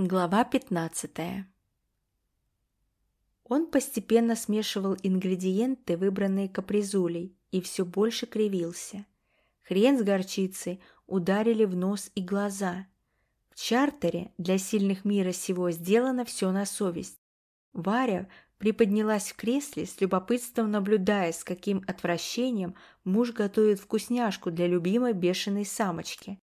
Глава 15 Он постепенно смешивал ингредиенты, выбранные капризулей, и все больше кривился. Хрен с горчицей ударили в нос и глаза. В чартере для сильных мира сего сделано все на совесть. Варя приподнялась в кресле, с любопытством наблюдая, с каким отвращением муж готовит вкусняшку для любимой бешеной самочки.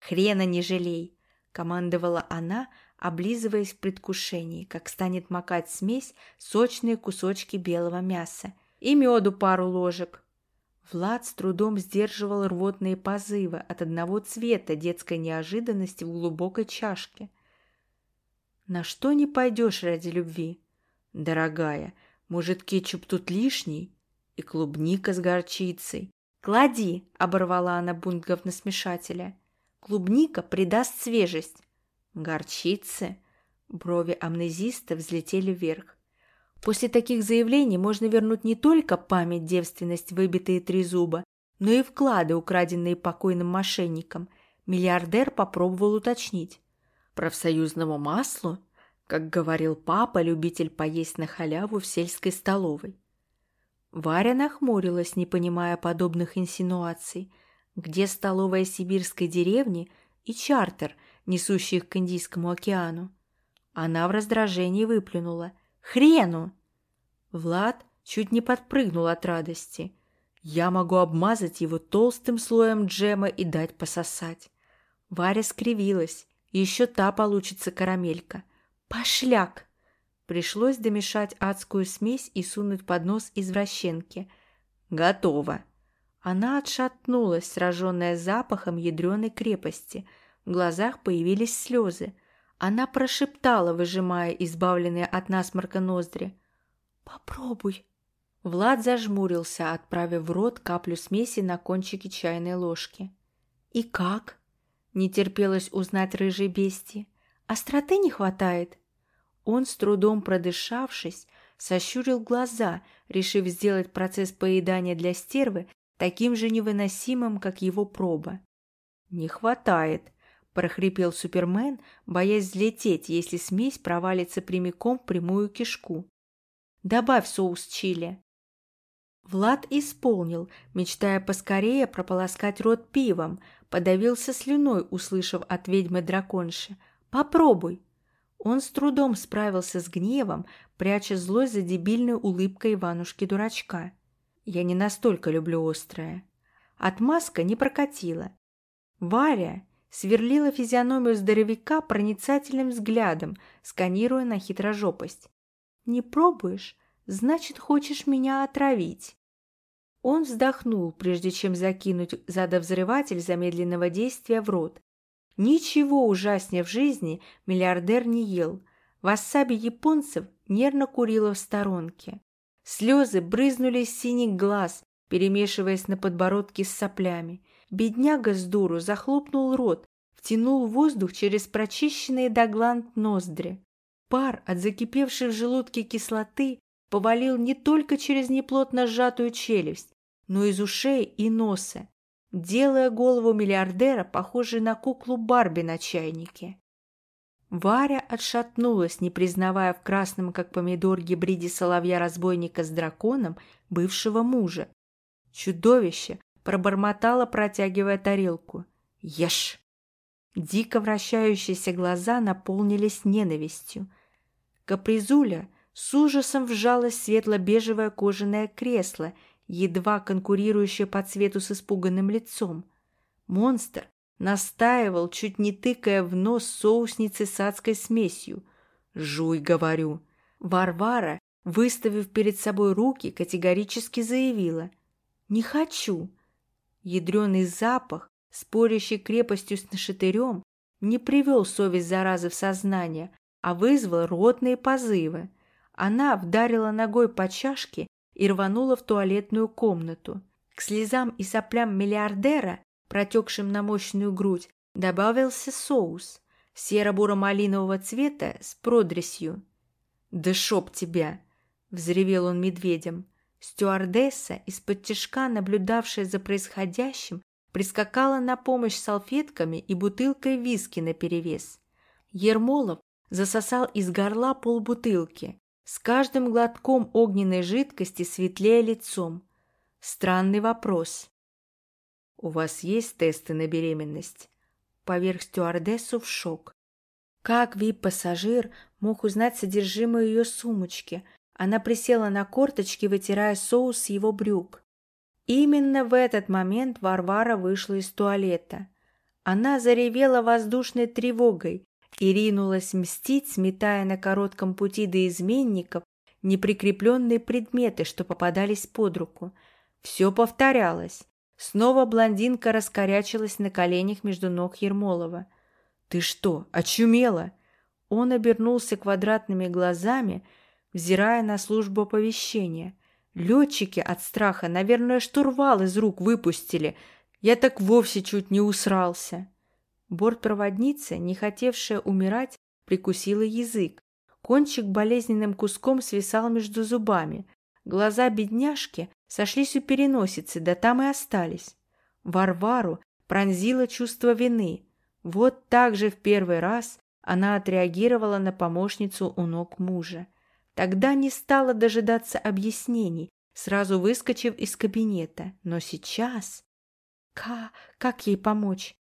«Хрена не жалей!» – командовала она, облизываясь в предвкушении, как станет макать смесь сочные кусочки белого мяса. «И меду пару ложек!» Влад с трудом сдерживал рвотные позывы от одного цвета детской неожиданности в глубокой чашке. «На что не пойдешь ради любви?» «Дорогая, может, кетчуп тут лишний? И клубника с горчицей?» «Клади!» – оборвала она бунт говносмешателя. Клубника придаст свежесть. Горчицы. Брови амнезиста взлетели вверх. После таких заявлений можно вернуть не только память, девственность, выбитые три зуба, но и вклады, украденные покойным мошенником. Миллиардер попробовал уточнить. Профсоюзному маслу, как говорил папа, любитель поесть на халяву в сельской столовой. Варя нахмурилась, не понимая подобных инсинуаций – где столовая сибирской деревни и чартер, несущий их к Индийскому океану? Она в раздражении выплюнула. «Хрену!» Влад чуть не подпрыгнул от радости. «Я могу обмазать его толстым слоем джема и дать пососать». Варя скривилась. Еще та получится карамелька. «Пошляк!» Пришлось домешать адскую смесь и сунуть под нос извращенки. «Готово!» Она отшатнулась, сраженная запахом ядреной крепости. В глазах появились слезы. Она прошептала, выжимая избавленные от насморка ноздри. «Попробуй». Влад зажмурился, отправив в рот каплю смеси на кончике чайной ложки. «И как?» – не терпелось узнать рыжей бести. «Остроты не хватает?» Он, с трудом продышавшись, сощурил глаза, решив сделать процесс поедания для стервы таким же невыносимым, как его проба. «Не хватает», – прохрипел Супермен, боясь взлететь, если смесь провалится прямиком в прямую кишку. «Добавь соус чили». Влад исполнил, мечтая поскорее прополоскать рот пивом, подавился слюной, услышав от ведьмы-драконши. «Попробуй!» Он с трудом справился с гневом, пряча злость за дебильной улыбкой Иванушки-дурачка. Я не настолько люблю острое. Отмазка не прокатила. Варя сверлила физиономию здоровяка проницательным взглядом, сканируя на хитрожопость. «Не пробуешь? Значит, хочешь меня отравить». Он вздохнул, прежде чем закинуть задовзрыватель замедленного действия в рот. Ничего ужаснее в жизни миллиардер не ел. Вассаби японцев нервно курила в сторонке. Слезы брызнули из синих глаз, перемешиваясь на подбородке с соплями. Бедняга с дуру захлопнул рот, втянул воздух через прочищенные до гланд ноздри. Пар от закипевшей в желудке кислоты повалил не только через неплотно сжатую челюсть, но из ушей и носа, делая голову миллиардера похожей на куклу Барби на чайнике. Варя отшатнулась, не признавая в красном, как помидор, гибриде соловья-разбойника с драконом бывшего мужа. Чудовище пробормотало, протягивая тарелку. «Ешь!» Дико вращающиеся глаза наполнились ненавистью. Капризуля с ужасом вжалась светло-бежевое кожаное кресло, едва конкурирующее по цвету с испуганным лицом. Монстр Настаивал, чуть не тыкая в нос соусницы с адской смесью. «Жуй, говорю». Варвара, выставив перед собой руки, категорически заявила. «Не хочу». Ядреный запах, спорящий крепостью с нашатырем, не привел совесть заразы в сознание, а вызвал ротные позывы. Она вдарила ногой по чашке и рванула в туалетную комнату. К слезам и соплям миллиардера протекшим на мощную грудь, добавился соус серо-буро-малинового цвета с продресью. «Да шоп тебя!» — взревел он медведем. Стюардесса, из-под тяжка наблюдавшая за происходящим, прискакала на помощь салфетками и бутылкой виски наперевес. Ермолов засосал из горла полбутылки, с каждым глотком огненной жидкости светлее лицом. Странный вопрос. «У вас есть тесты на беременность?» Поверх стюардессу в шок. Как вип-пассажир мог узнать содержимое ее сумочки? Она присела на корточки, вытирая соус с его брюк. Именно в этот момент Варвара вышла из туалета. Она заревела воздушной тревогой и ринулась мстить, сметая на коротком пути до изменников неприкрепленные предметы, что попадались под руку. Все повторялось. Снова блондинка раскорячилась на коленях между ног Ермолова. «Ты что, очумела?» Он обернулся квадратными глазами, взирая на службу оповещения. Летчики от страха, наверное, штурвал из рук выпустили. Я так вовсе чуть не усрался. Бортпроводница, не хотевшая умирать, прикусила язык. Кончик болезненным куском свисал между зубами. Глаза бедняжки сошлись у переносицы, да там и остались. Варвару пронзило чувство вины. Вот так же в первый раз она отреагировала на помощницу у ног мужа. Тогда не стала дожидаться объяснений, сразу выскочив из кабинета. Но сейчас... Ка... Как ей помочь?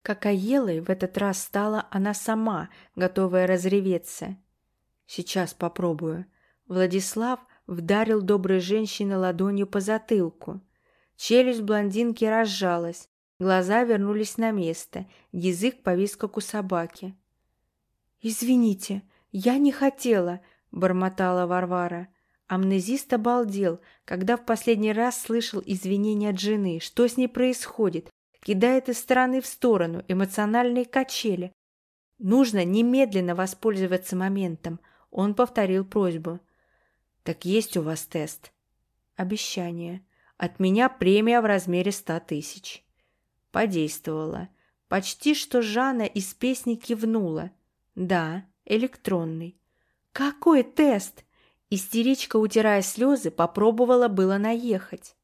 Какаелой в этот раз стала она сама, готовая разреветься. Сейчас попробую. Владислав вдарил доброй женщине ладонью по затылку. Челюсть блондинки разжалась, глаза вернулись на место, язык повис, как у собаки. «Извините, я не хотела», бормотала Варвара. Амнезист обалдел, когда в последний раз слышал извинения от жены. Что с ней происходит? Кидает из стороны в сторону эмоциональные качели. Нужно немедленно воспользоваться моментом. Он повторил просьбу. «Так есть у вас тест?» «Обещание. От меня премия в размере ста тысяч». Подействовала. Почти что Жанна из песни кивнула. «Да, электронный». «Какой тест?» Истеричка, утирая слезы, попробовала было наехать.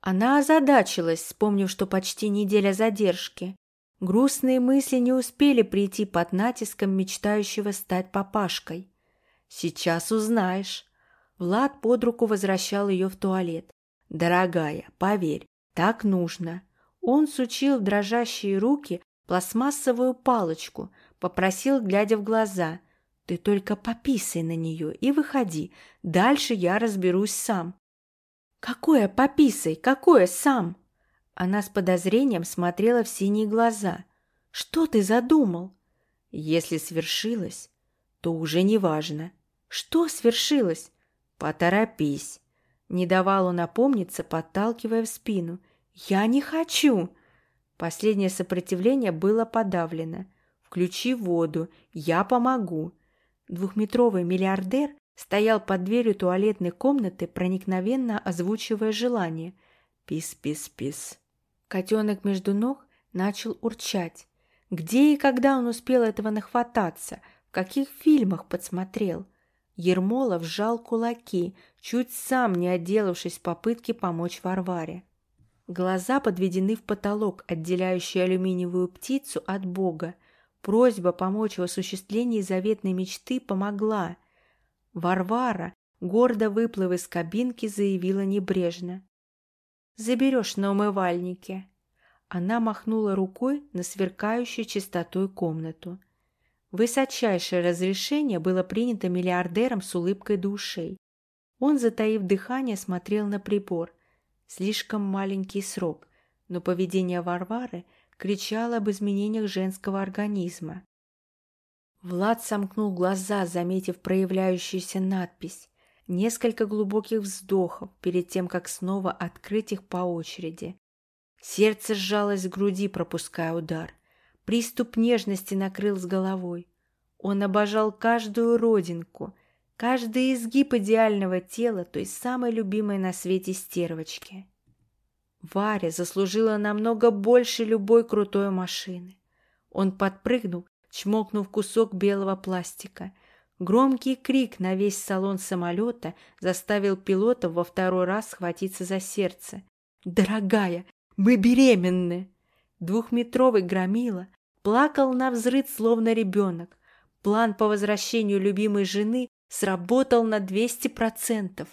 Она озадачилась, вспомнив, что почти неделя задержки. Грустные мысли не успели прийти под натиском мечтающего стать папашкой. «Сейчас узнаешь». Влад под руку возвращал ее в туалет. «Дорогая, поверь, так нужно». Он сучил дрожащие руки пластмассовую палочку, попросил, глядя в глаза. Ты только пописай на нее и выходи. Дальше я разберусь сам. Какое пописай? Какое сам? Она с подозрением смотрела в синие глаза. Что ты задумал? Если свершилось, то уже не важно. Что свершилось? Поторопись. Не давал он опомниться, подталкивая в спину. Я не хочу. Последнее сопротивление было подавлено. Включи воду, я помогу. Двухметровый миллиардер стоял под дверью туалетной комнаты, проникновенно озвучивая желание. Пис-пис-пис. Котенок между ног начал урчать. Где и когда он успел этого нахвататься? В каких фильмах подсмотрел? Ермолов сжал кулаки, чуть сам не отделавшись попытки помочь Варваре. Глаза подведены в потолок, отделяющий алюминиевую птицу от Бога, Просьба помочь в осуществлении заветной мечты помогла. Варвара, гордо выплыв из кабинки, заявила небрежно. «Заберешь на умывальнике». Она махнула рукой на сверкающую чистотой комнату. Высочайшее разрешение было принято миллиардером с улыбкой до ушей. Он, затаив дыхание, смотрел на прибор. Слишком маленький срок, но поведение Варвары кричал об изменениях женского организма. Влад сомкнул глаза, заметив проявляющуюся надпись. Несколько глубоких вздохов перед тем, как снова открыть их по очереди. Сердце сжалось в груди, пропуская удар. Приступ нежности накрыл с головой. Он обожал каждую родинку, каждый изгиб идеального тела той самой любимой на свете стервочки. Варя заслужила намного больше любой крутой машины. Он подпрыгнул, чмокнув кусок белого пластика. Громкий крик на весь салон самолета заставил пилота во второй раз схватиться за сердце. «Дорогая, мы беременны!» Двухметровый громила Плакал на взрыд, словно ребенок. План по возвращению любимой жены сработал на 200%.